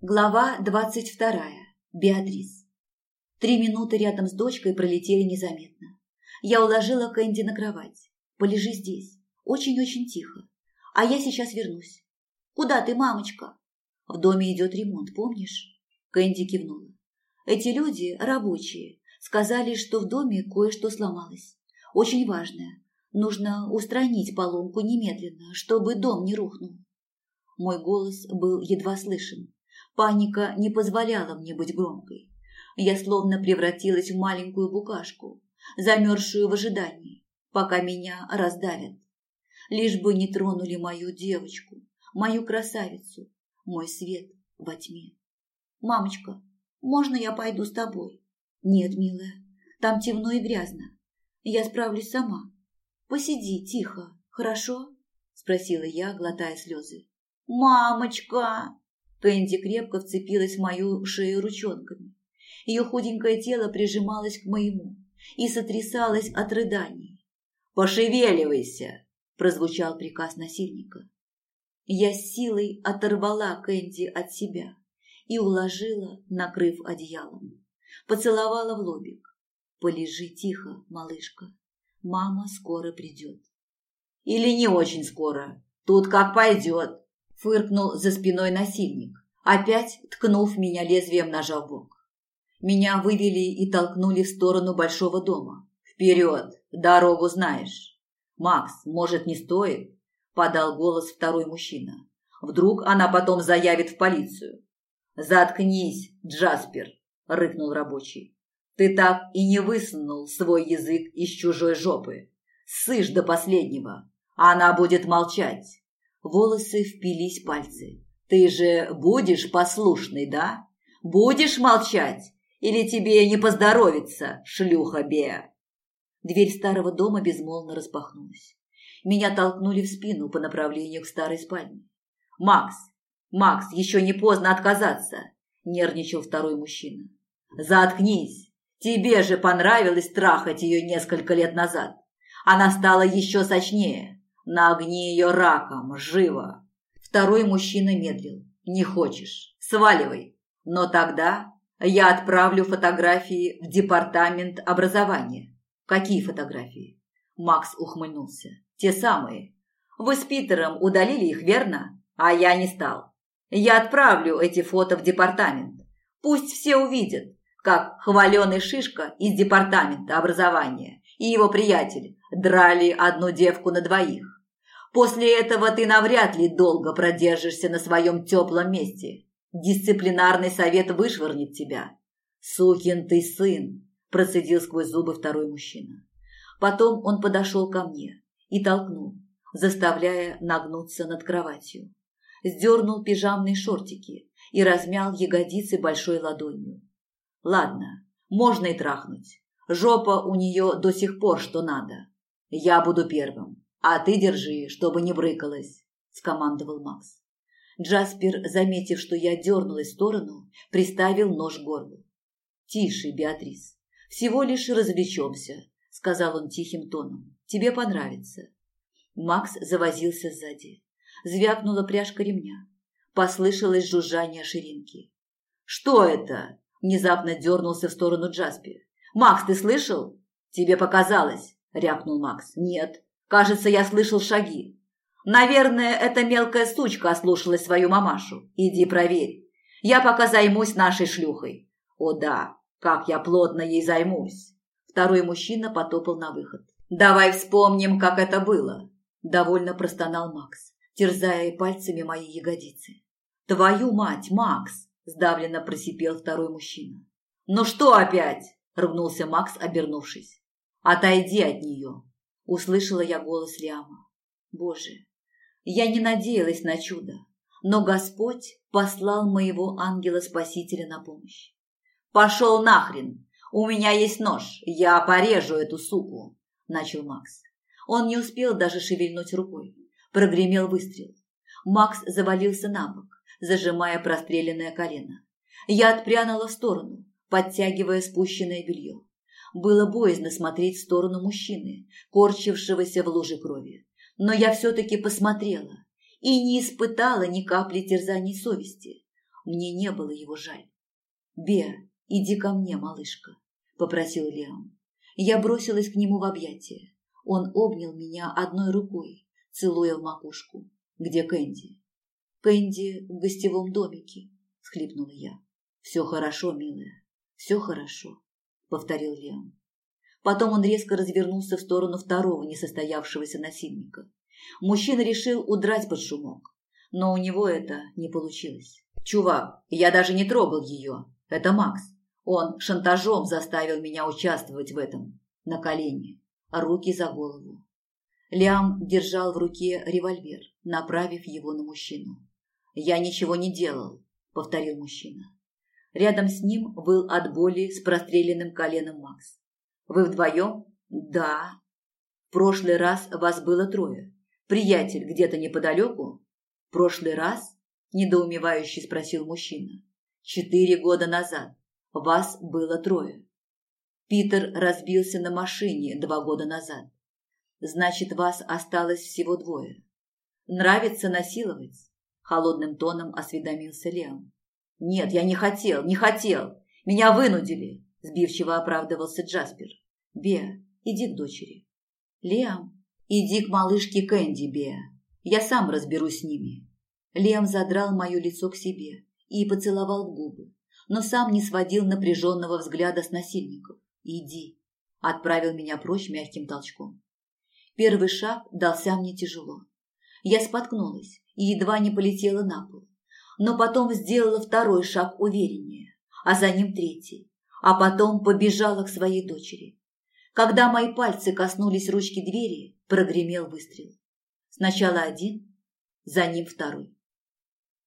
Глава двадцать вторая. Беатрис. Три минуты рядом с дочкой пролетели незаметно. Я уложила Кэнди на кровать. Полежи здесь. Очень-очень тихо. А я сейчас вернусь. Куда ты, мамочка? В доме идет ремонт, помнишь? Кэнди кивнула. Эти люди, рабочие, сказали, что в доме кое-что сломалось. Очень важное. Нужно устранить поломку немедленно, чтобы дом не рухнул. Мой голос был едва слышен Паника не позволяла мне быть громкой. Я словно превратилась в маленькую букашку, замерзшую в ожидании, пока меня раздавят. Лишь бы не тронули мою девочку, мою красавицу, мой свет во тьме. «Мамочка, можно я пойду с тобой?» «Нет, милая, там темно и грязно. Я справлюсь сама. Посиди тихо, хорошо?» – спросила я, глотая слезы. «Мамочка!» Кэнди крепко вцепилась в мою шею ручонками. Ее худенькое тело прижималось к моему и сотрясалось от рыданий. «Пошевеливайся!» – прозвучал приказ насильника. Я с силой оторвала Кэнди от себя и уложила, накрыв одеялом. Поцеловала в лобик. «Полежи тихо, малышка. Мама скоро придет». «Или не очень скоро. Тут как пойдет», фыркнул за спиной насильник, опять ткнув меня лезвием ножа в бок. Меня вывели и толкнули в сторону большого дома. «Вперед! Дорогу знаешь!» «Макс, может, не стоит?» – подал голос второй мужчина. «Вдруг она потом заявит в полицию?» «Заткнись, Джаспер!» – рыкнул рабочий. «Ты так и не высунул свой язык из чужой жопы. Сышь до последнего, она будет молчать волосы впились пальцы. «Ты же будешь послушный, да? Будешь молчать? Или тебе не поздоровится, шлюха Беа?» Дверь старого дома безмолвно распахнулась. Меня толкнули в спину по направлению к старой спальне. «Макс! Макс, еще не поздно отказаться!» – нервничал второй мужчина. «Заткнись! Тебе же понравилось трахать ее несколько лет назад. Она стала еще сочнее. Нагни ее раком, живо. Второй мужчина медлил. Не хочешь? Сваливай. Но тогда я отправлю фотографии в департамент образования. Какие фотографии? Макс ухмыльнулся. Те самые. Вы с Питером удалили их, верно? А я не стал. Я отправлю эти фото в департамент. Пусть все увидят, как хваленый шишка из департамента образования и его приятель драли одну девку на двоих. После этого ты навряд ли долго продержишься на своем теплом месте. Дисциплинарный совет вышвырнет тебя. Сукин ты сын, процедил сквозь зубы второй мужчина. Потом он подошел ко мне и толкнул, заставляя нагнуться над кроватью. Сдернул пижамные шортики и размял ягодицы большой ладонью. Ладно, можно и трахнуть. Жопа у нее до сих пор что надо. Я буду первым. «А ты держи, чтобы не брыкалась», – скомандовал Макс. Джаспер, заметив, что я дернулась в сторону, приставил нож к горлу. «Тише, Беатрис. Всего лишь развлечемся», – сказал он тихим тоном. «Тебе понравится». Макс завозился сзади. Звякнула пряжка ремня. Послышалось жужжание ширинки. «Что это?» – внезапно дернулся в сторону Джаспер. «Макс, ты слышал?» «Тебе показалось», – рявкнул Макс. «Нет, Кажется, я слышал шаги. Наверное, эта мелкая сучка ослушалась свою мамашу. Иди проверь. Я пока займусь нашей шлюхой. О да, как я плотно ей займусь. Второй мужчина потопал на выход. Давай вспомним, как это было. Довольно простонал Макс, терзая пальцами мои ягодицы. Твою мать, Макс! Сдавленно просипел второй мужчина. Ну что опять? Ругнулся Макс, обернувшись. Отойди от нее. Услышала я голос Лиама. Боже, я не надеялась на чудо, но Господь послал моего ангела-спасителя на помощь. «Пошел нахрен! У меня есть нож, я порежу эту суку!» – начал Макс. Он не успел даже шевельнуть рукой. Прогремел выстрел. Макс завалился на бок, зажимая простреленное колено. Я отпрянула в сторону, подтягивая спущенное белье. Было боязно смотреть в сторону мужчины, корчившегося в луже крови. Но я все-таки посмотрела и не испытала ни капли терзаний совести. Мне не было его жаль. «Беа, иди ко мне, малышка», – попросил Лиам. Я бросилась к нему в объятия. Он обнял меня одной рукой, целуя в макушку. «Где Кэнди?» «Кэнди в гостевом домике», – схлипнула я. «Все хорошо, милая, все хорошо», – повторил Лиам. Потом он резко развернулся в сторону второго несостоявшегося насильника. Мужчина решил удрать под шумок, но у него это не получилось. «Чувак, я даже не трогал ее. Это Макс. Он шантажом заставил меня участвовать в этом. На колени, руки за голову. Лиам держал в руке револьвер, направив его на мужчину. «Я ничего не делал», — повторил мужчина. Рядом с ним был от боли с простреленным коленом Макс. «Вы вдвоем?» «Да». «В прошлый раз вас было трое. Приятель где-то неподалеку?» «В прошлый раз?» – недоумевающе спросил мужчина. «Четыре года назад. Вас было трое. Питер разбился на машине два года назад. Значит, вас осталось всего двое. Нравится насиловать?» Холодным тоном осведомился Леон. «Нет, я не хотел, не хотел. Меня вынудили», – сбивчиво оправдывался Джаспер. «Беа, иди к дочери». «Лиам, иди к малышке Кэнди, Беа. Я сам разберусь с ними». Лем задрал мое лицо к себе и поцеловал в губы, но сам не сводил напряженного взгляда с насильников. «Иди», – отправил меня прочь мягким толчком. Первый шаг дался мне тяжело. Я споткнулась и едва не полетела на пол, но потом сделала второй шаг увереннее, а за ним третий, а потом побежала к своей дочери. Когда мои пальцы коснулись ручки двери, прогремел выстрел. Сначала один, за ним второй.